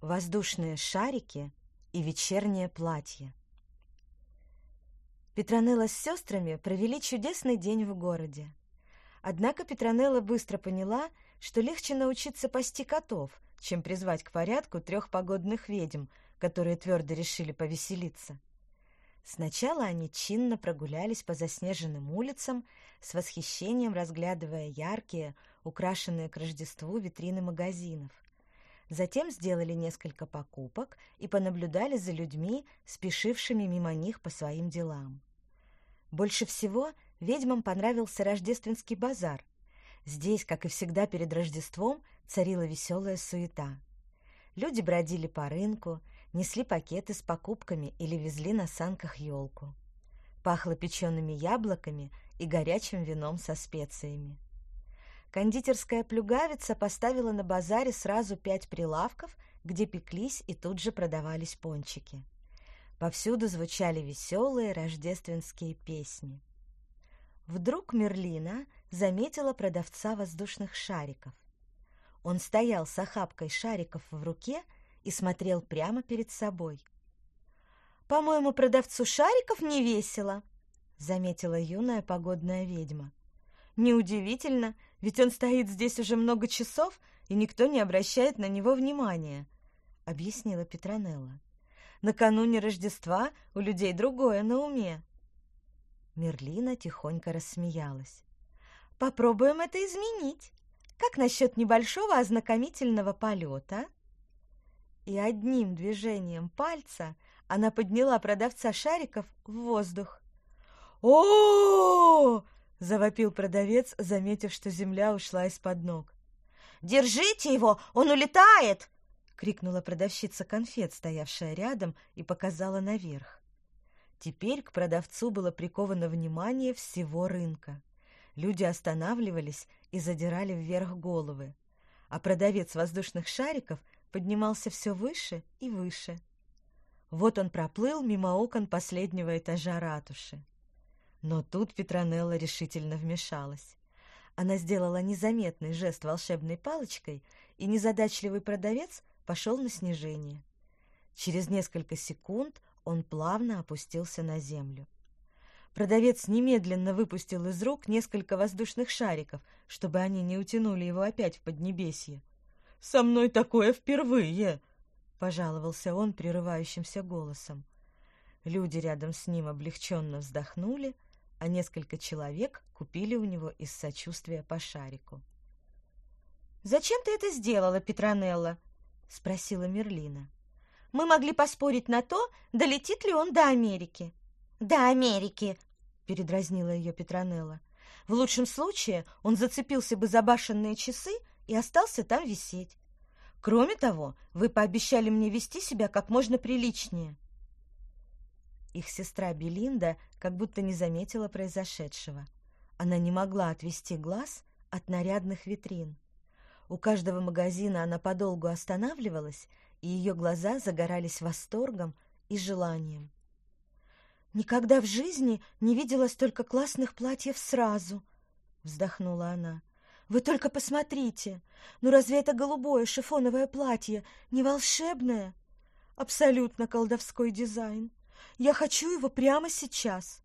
воздушные шарики и вечернее платье. Петронелла с сестрами провели чудесный день в городе. Однако Петронелла быстро поняла, что легче научиться пасти котов, чем призвать к порядку трех погодных ведьм, которые твердо решили повеселиться. Сначала они чинно прогулялись по заснеженным улицам, с восхищением разглядывая яркие, украшенные к Рождеству витрины магазинов. Затем сделали несколько покупок и понаблюдали за людьми, спешившими мимо них по своим делам. Больше всего ведьмам понравился рождественский базар. Здесь, как и всегда перед Рождеством, царила веселая суета. Люди бродили по рынку, несли пакеты с покупками или везли на санках елку. Пахло печеными яблоками и горячим вином со специями. Кондитерская плюгавица поставила на базаре сразу пять прилавков, где пеклись и тут же продавались пончики. Повсюду звучали веселые рождественские песни. Вдруг Мерлина заметила продавца воздушных шариков. Он стоял с охапкой шариков в руке и смотрел прямо перед собой. «По-моему, продавцу шариков не весело», — заметила юная погодная ведьма. «Неудивительно, ведь он стоит здесь уже много часов, и никто не обращает на него внимания», — объяснила Петронелла. «Накануне Рождества у людей другое на уме». Мерлина тихонько рассмеялась. «Попробуем это изменить. Как насчет небольшого ознакомительного полета?» И одним движением пальца она подняла продавца шариков в воздух. о, -о, -о завопил продавец, заметив, что земля ушла из-под ног. «Держите его, он улетает!» — крикнула продавщица конфет, стоявшая рядом, и показала наверх. Теперь к продавцу было приковано внимание всего рынка. Люди останавливались и задирали вверх головы, а продавец воздушных шариков поднимался все выше и выше. Вот он проплыл мимо окон последнего этажа ратуши. Но тут Петронелла решительно вмешалась. Она сделала незаметный жест волшебной палочкой, и незадачливый продавец пошел на снижение. Через несколько секунд он плавно опустился на землю. Продавец немедленно выпустил из рук несколько воздушных шариков, чтобы они не утянули его опять в Поднебесье. «Со мной такое впервые!» — пожаловался он прерывающимся голосом. Люди рядом с ним облегченно вздохнули — а несколько человек купили у него из сочувствия по шарику. «Зачем ты это сделала, Петронелла?» — спросила Мерлина. «Мы могли поспорить на то, долетит ли он до Америки». «До Америки!» — передразнила ее Петронелла. «В лучшем случае он зацепился бы за башенные часы и остался там висеть. Кроме того, вы пообещали мне вести себя как можно приличнее». Их сестра Белинда как будто не заметила произошедшего. Она не могла отвести глаз от нарядных витрин. У каждого магазина она подолгу останавливалась, и ее глаза загорались восторгом и желанием. «Никогда в жизни не видела столько классных платьев сразу!» — вздохнула она. «Вы только посмотрите! Ну разве это голубое шифоновое платье не волшебное? Абсолютно колдовской дизайн!» Я хочу его прямо сейчас!»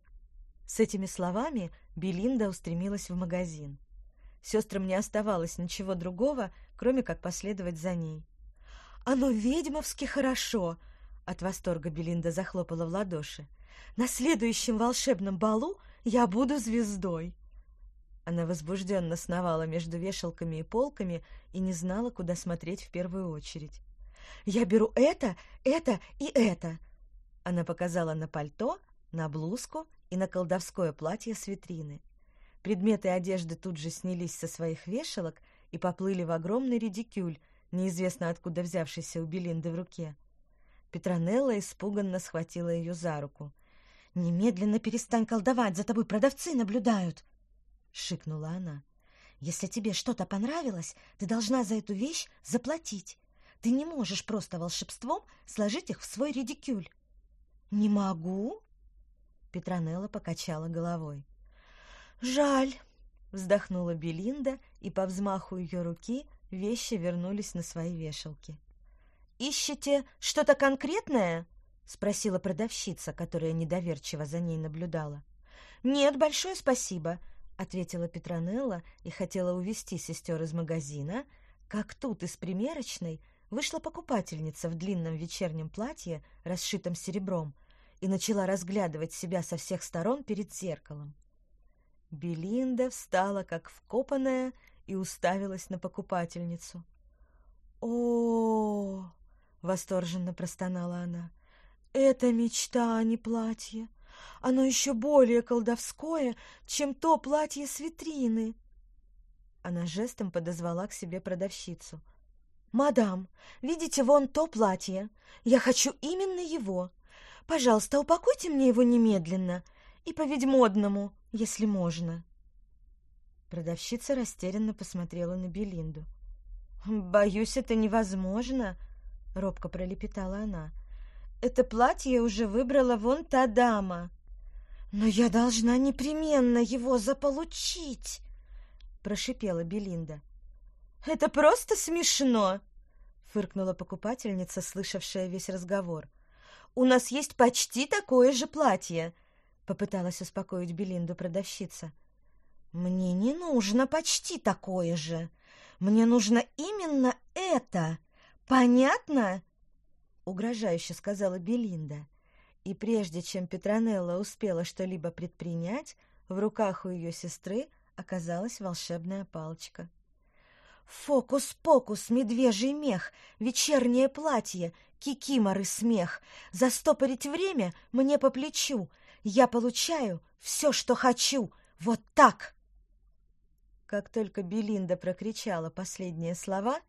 С этими словами Белинда устремилась в магазин. Сестрам не оставалось ничего другого, кроме как последовать за ней. «Оно ведьмовски хорошо!» От восторга Белинда захлопала в ладоши. «На следующем волшебном балу я буду звездой!» Она возбужденно сновала между вешалками и полками и не знала, куда смотреть в первую очередь. «Я беру это, это и это!» Она показала на пальто, на блузку и на колдовское платье с витрины. Предметы одежды тут же снялись со своих вешалок и поплыли в огромный редикюль, неизвестно откуда взявшийся у Белинды в руке. Петронелла испуганно схватила ее за руку. «Немедленно перестань колдовать, за тобой продавцы наблюдают!» — шикнула она. «Если тебе что-то понравилось, ты должна за эту вещь заплатить. Ты не можешь просто волшебством сложить их в свой редикюль. «Не могу?» Петронелла покачала головой. «Жаль!» — вздохнула Белинда, и по взмаху ее руки вещи вернулись на свои вешалки. ищете что-то конкретное?» — спросила продавщица, которая недоверчиво за ней наблюдала. «Нет, большое спасибо», — ответила Петронелла и хотела увести сестер из магазина, как тут из примерочной вышла покупательница в длинном вечернем платье, расшитом серебром, и начала разглядывать себя со всех сторон перед зеркалом. Белинда встала как вкопанная и уставилась на покупательницу. «О!» — восторженно простонала она. «Это мечта, а не платье. Оно еще более колдовское, чем то платье с витрины». Она жестом подозвала к себе продавщицу. «Мадам, видите вон то платье? Я хочу именно его. Пожалуйста, упакуйте мне его немедленно и по-ведьмодному, если можно». Продавщица растерянно посмотрела на Белинду. «Боюсь, это невозможно», — робко пролепетала она. «Это платье уже выбрала вон та дама». «Но я должна непременно его заполучить», — прошипела Белинда. «Это просто смешно», — фыркнула покупательница, слышавшая весь разговор. «У нас есть почти такое же платье», — попыталась успокоить Белинду продавщица. «Мне не нужно почти такое же. Мне нужно именно это. Понятно?» Угрожающе сказала Белинда. И прежде чем Петронелла успела что-либо предпринять, в руках у ее сестры оказалась волшебная палочка. Фокус-покус, медвежий мех, вечернее платье, кикиморы смех. Застопорить время мне по плечу. Я получаю все, что хочу. Вот так!» Как только Белинда прокричала последние слова,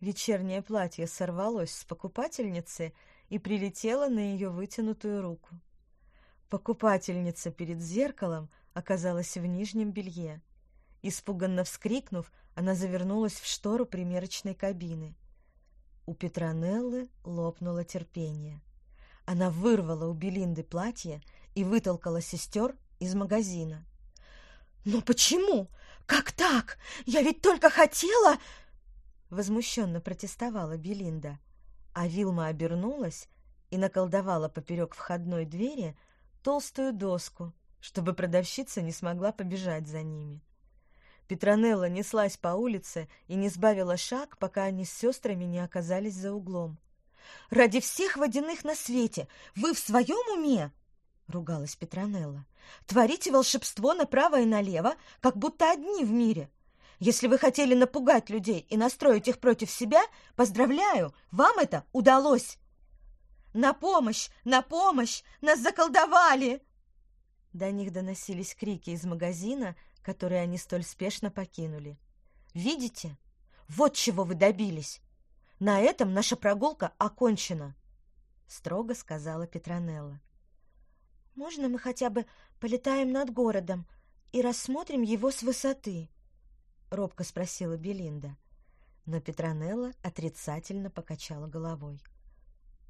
вечернее платье сорвалось с покупательницы и прилетело на ее вытянутую руку. Покупательница перед зеркалом оказалась в нижнем белье. Испуганно вскрикнув, она завернулась в штору примерочной кабины. У Петронеллы лопнуло терпение. Она вырвала у Белинды платье и вытолкала сестер из магазина. «Но почему? Как так? Я ведь только хотела...» Возмущенно протестовала Белинда, а Вилма обернулась и наколдовала поперек входной двери толстую доску, чтобы продавщица не смогла побежать за ними. Петронелла неслась по улице и не сбавила шаг, пока они с сестрами не оказались за углом. «Ради всех водяных на свете! Вы в своем уме?» — ругалась Петронелла. «Творите волшебство направо и налево, как будто одни в мире. Если вы хотели напугать людей и настроить их против себя, поздравляю, вам это удалось!» «На помощь! На помощь! Нас заколдовали!» До них доносились крики из магазина, который они столь спешно покинули. «Видите? Вот чего вы добились! На этом наша прогулка окончена!» — строго сказала Петронелла. «Можно мы хотя бы полетаем над городом и рассмотрим его с высоты?» — робко спросила Белинда. Но Петронелла отрицательно покачала головой.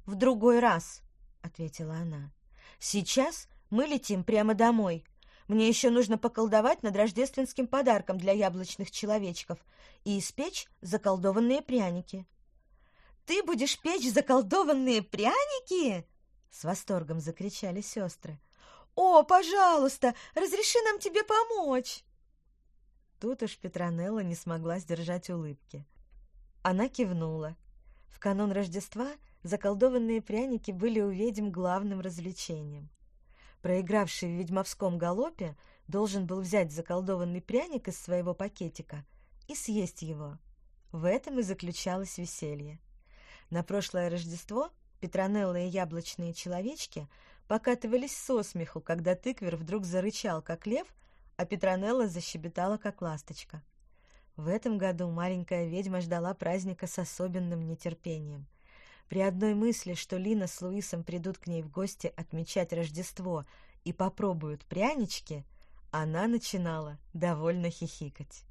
«В другой раз», — ответила она. «Сейчас мы летим прямо домой. Мне еще нужно поколдовать над рождественским подарком для яблочных человечков и испечь заколдованные пряники». «Ты будешь печь заколдованные пряники?» С восторгом закричали сестры. «О, пожалуйста, разреши нам тебе помочь!» Тут уж Петронелла не смогла сдержать улыбки. Она кивнула. В канун Рождества заколдованные пряники были у ведьм главным развлечением. Проигравший в ведьмовском галопе должен был взять заколдованный пряник из своего пакетика и съесть его. В этом и заключалось веселье. На прошлое Рождество Петронелла и яблочные человечки покатывались со смеху, когда тыквер вдруг зарычал, как лев, а Петронелла защебетала, как ласточка. В этом году маленькая ведьма ждала праздника с особенным нетерпением. При одной мысли, что Лина с Луисом придут к ней в гости отмечать Рождество и попробуют прянички, она начинала довольно хихикать.